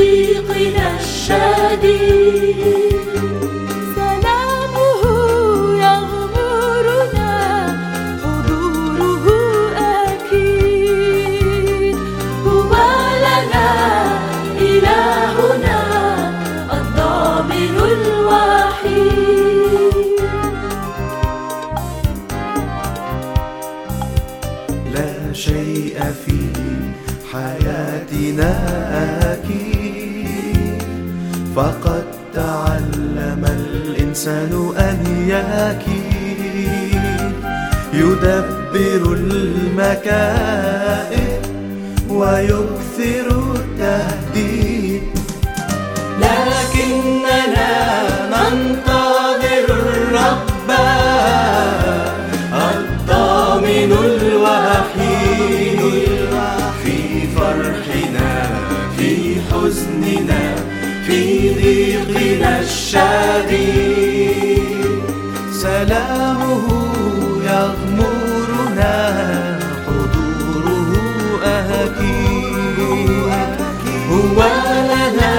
صديقنا الشديد سلامه يغمرنا حضوره أكيد. هو لنا إلهنا الضامن الوحيد. لا شيء فيه حياتنا أكيد. فقد تعلم الإنسان أن يكيد. يدبر المكائد ويكثر التهديد. لكننا ننتظر الرب الضامن حزننا في ضيقنا الشديد. سلامه يغمرنا حضوره أكيد. هو لنا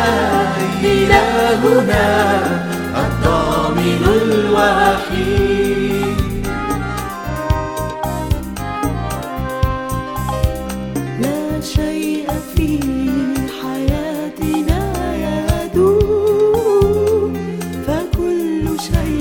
إلهنا الضامن الوحيد. لا شيء في حياتنا Krishna